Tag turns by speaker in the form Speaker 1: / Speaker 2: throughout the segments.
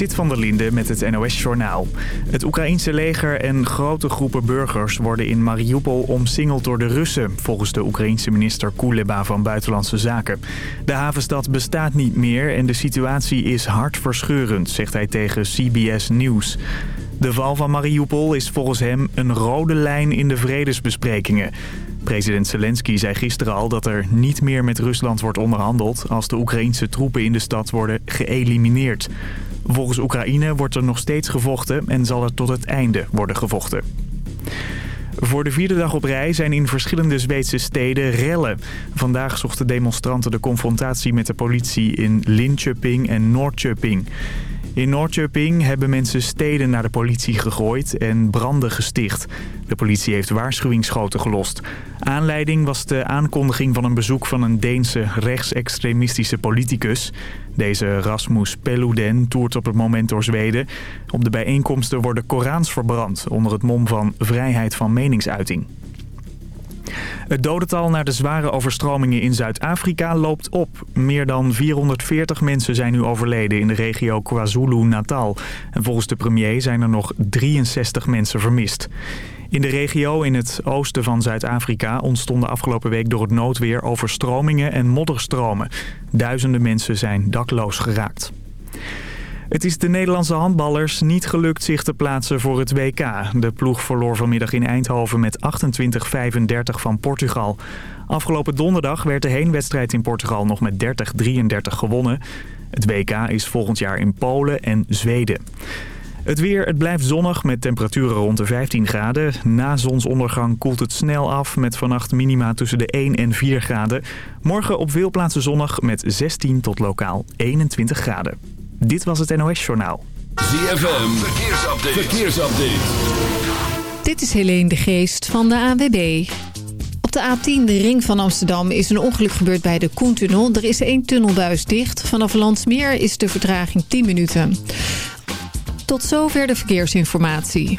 Speaker 1: Zit van der Linde met het NOS-journaal. Het Oekraïense leger en grote groepen burgers worden in Mariupol omsingeld door de Russen... volgens de Oekraïense minister Kuleba van Buitenlandse Zaken. De havenstad bestaat niet meer en de situatie is hartverscheurend, zegt hij tegen CBS News. De val van Mariupol is volgens hem een rode lijn in de vredesbesprekingen. President Zelensky zei gisteren al dat er niet meer met Rusland wordt onderhandeld... als de Oekraïense troepen in de stad worden geëlimineerd. Volgens Oekraïne wordt er nog steeds gevochten en zal er tot het einde worden gevochten. Voor de vierde dag op rij zijn in verschillende Zweedse steden rellen. Vandaag zochten demonstranten de confrontatie met de politie in Linköping en Noordköping. In Noordköping hebben mensen steden naar de politie gegooid en branden gesticht. De politie heeft waarschuwingsschoten gelost. Aanleiding was de aankondiging van een bezoek van een Deense rechtsextremistische politicus. Deze Rasmus Peluden toert op het moment door Zweden. Op de bijeenkomsten worden Korans verbrand onder het mom van vrijheid van meningsuiting. Het dodental na de zware overstromingen in Zuid-Afrika loopt op. Meer dan 440 mensen zijn nu overleden in de regio KwaZulu-Natal. En volgens de premier zijn er nog 63 mensen vermist. In de regio in het oosten van Zuid-Afrika ontstonden afgelopen week door het noodweer overstromingen en modderstromen. Duizenden mensen zijn dakloos geraakt. Het is de Nederlandse handballers niet gelukt zich te plaatsen voor het WK. De ploeg verloor vanmiddag in Eindhoven met 28-35 van Portugal. Afgelopen donderdag werd de heenwedstrijd in Portugal nog met 30-33 gewonnen. Het WK is volgend jaar in Polen en Zweden. Het weer, het blijft zonnig met temperaturen rond de 15 graden. Na zonsondergang koelt het snel af met vannacht minima tussen de 1 en 4 graden. Morgen op veel plaatsen zonnig met 16 tot lokaal 21 graden. Dit was het NOS Journaal.
Speaker 2: ZFM, verkeersupdate. verkeersupdate.
Speaker 3: Dit is Helene de Geest van de ANWB. Op de A10, de ring van Amsterdam, is een ongeluk gebeurd bij de Koentunnel. Er is één tunnelbuis dicht. Vanaf Landsmeer is de vertraging 10 minuten. Tot zover de verkeersinformatie.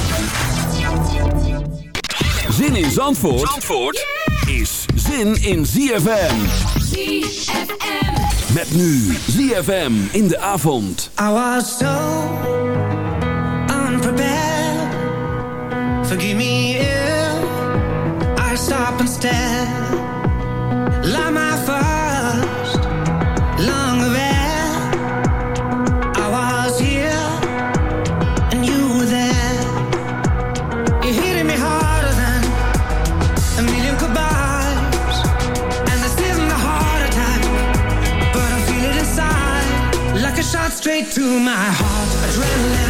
Speaker 2: Zin in Zandvoort, Zandvoort is zin in ZFM. ZFM. Met nu ZFM in de avond.
Speaker 4: I was so unprepared. Forgive me if I stop and stare. Like my to my heart. Adrenaline,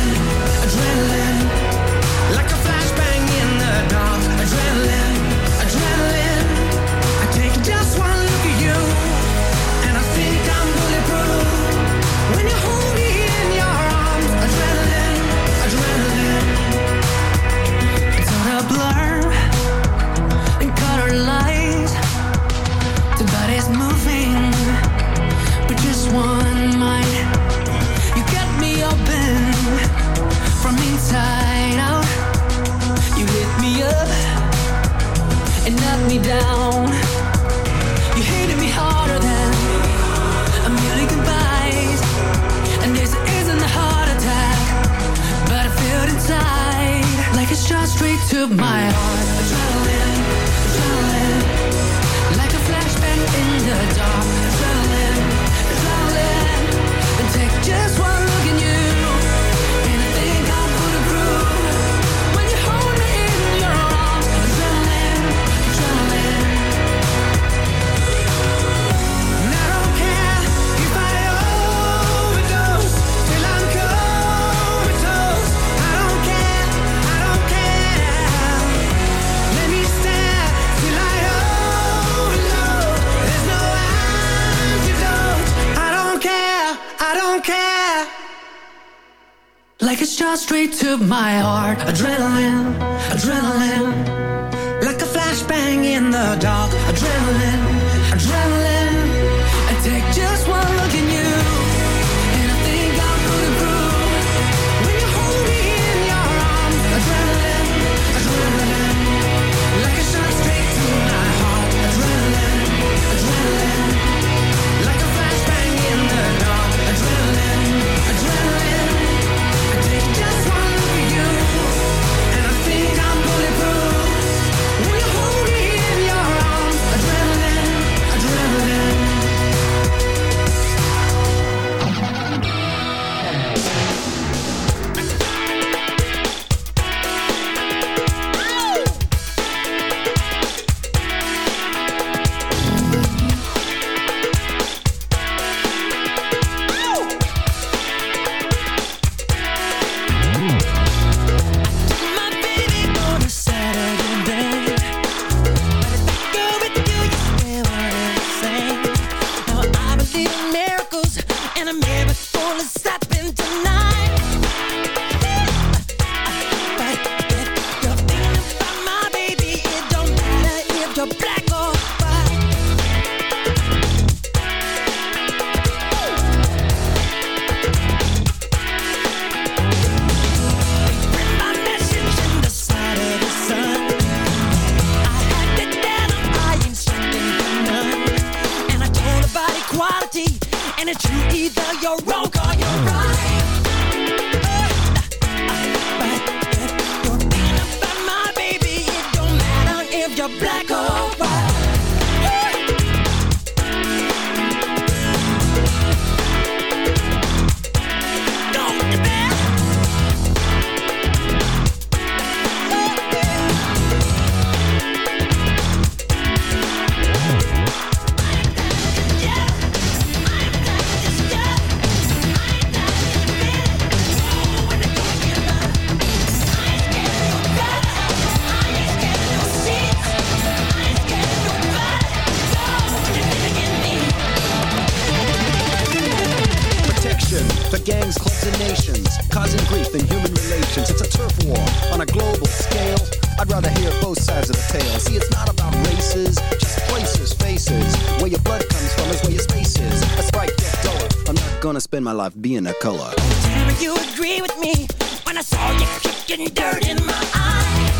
Speaker 4: nation. The
Speaker 5: gangs, clubs, and nations, causing grief in human relations. It's a turf war on a global scale. I'd rather hear both sides of the tale. See, it's not about races, just places, faces. Where your blood comes from is where your space is. A sprite get duller. I'm not gonna spend my life being a color.
Speaker 6: Tell you agree with me when I saw you kicking dirt in my eyes.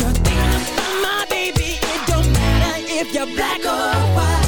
Speaker 6: You're thinking my baby. It don't matter if you're black or white.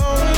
Speaker 7: own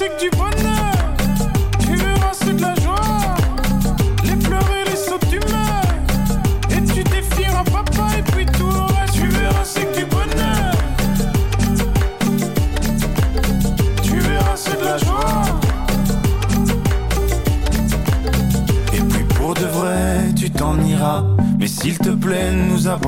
Speaker 8: c'est que du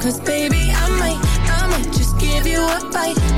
Speaker 7: Cause baby, I might, I might just give
Speaker 9: you a bite.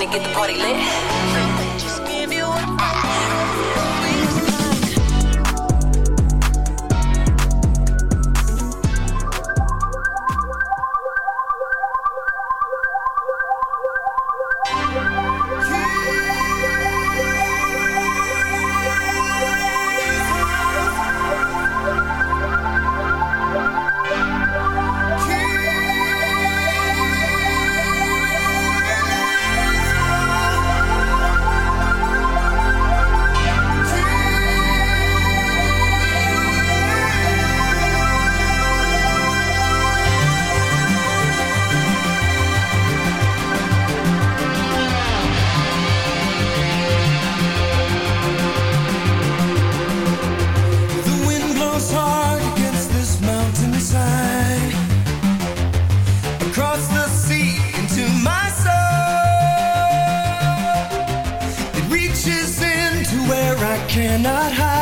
Speaker 10: Finna get the party lit.
Speaker 4: Cannot hide,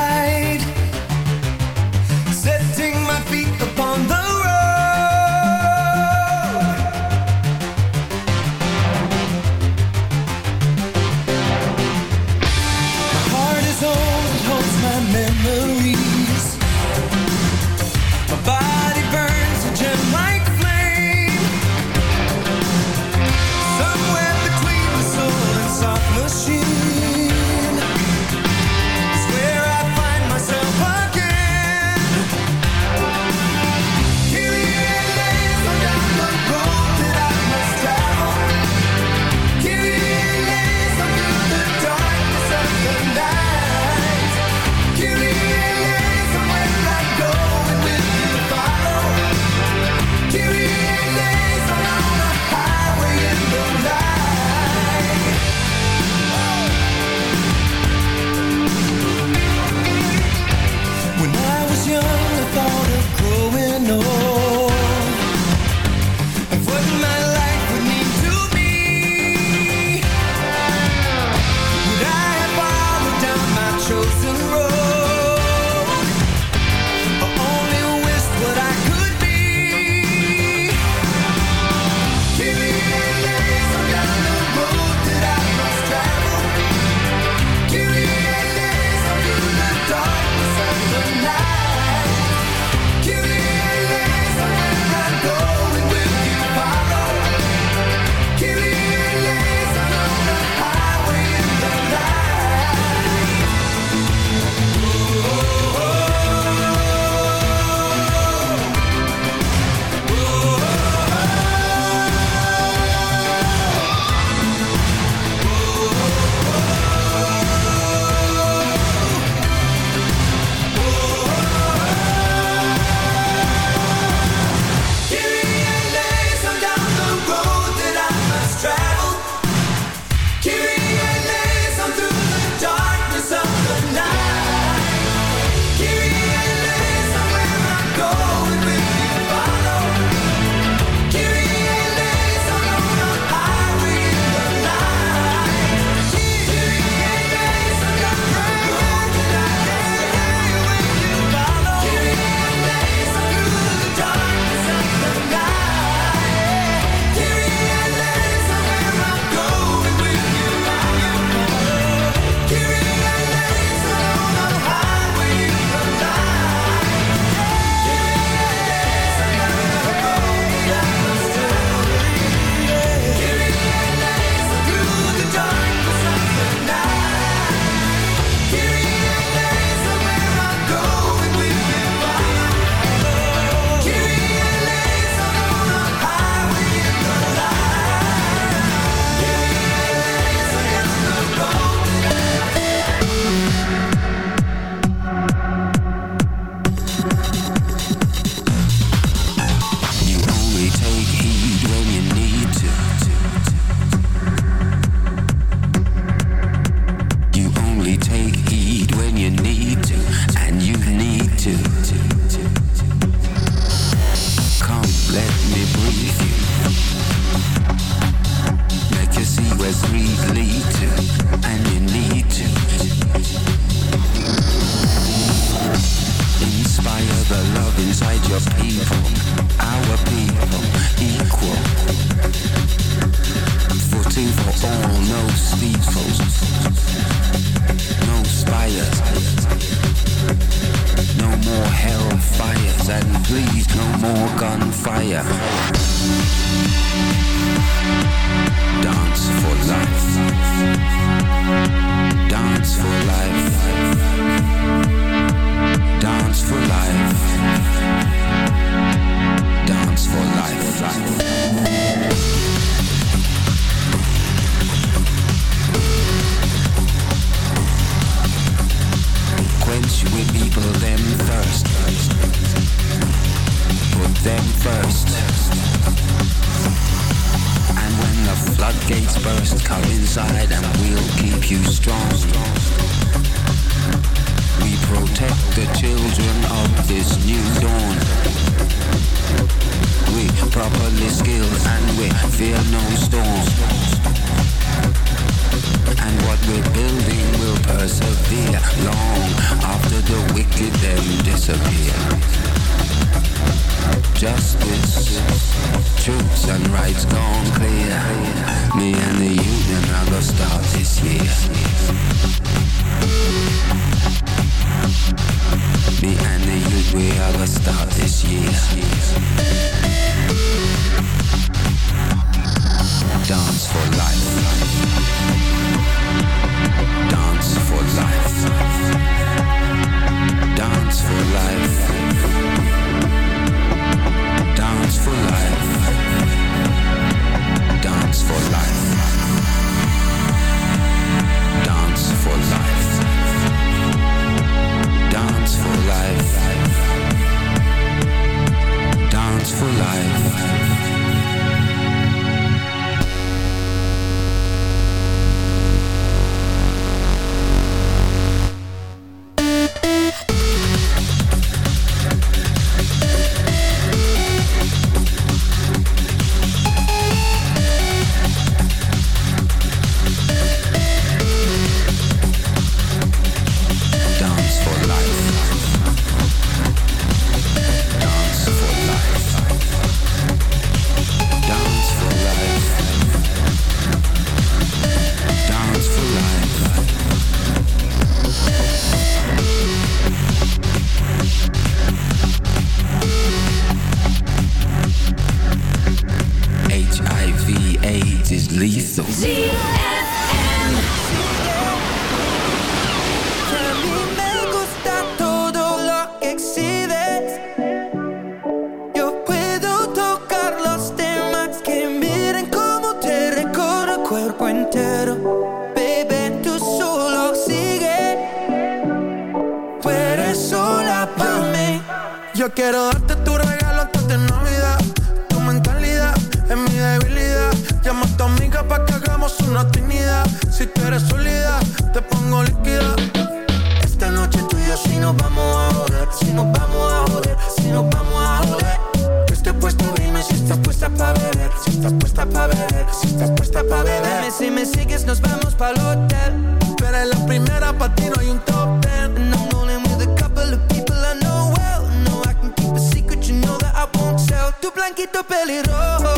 Speaker 11: puesto, dime si estás puesta para beber, si estás puesta para beber, si estás puesta para beber. Dime si me sigues, nos vamos para hotel.
Speaker 12: Pero en la primera para ti no hay un top ten.
Speaker 11: And I'm only with a couple of people I know well. No, I can keep a secret, you know that I won't tell. Tu blanquito pelirrojo.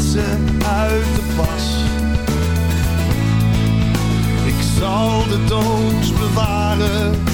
Speaker 13: Ze uit de pas. Ik zal de doos bewaren.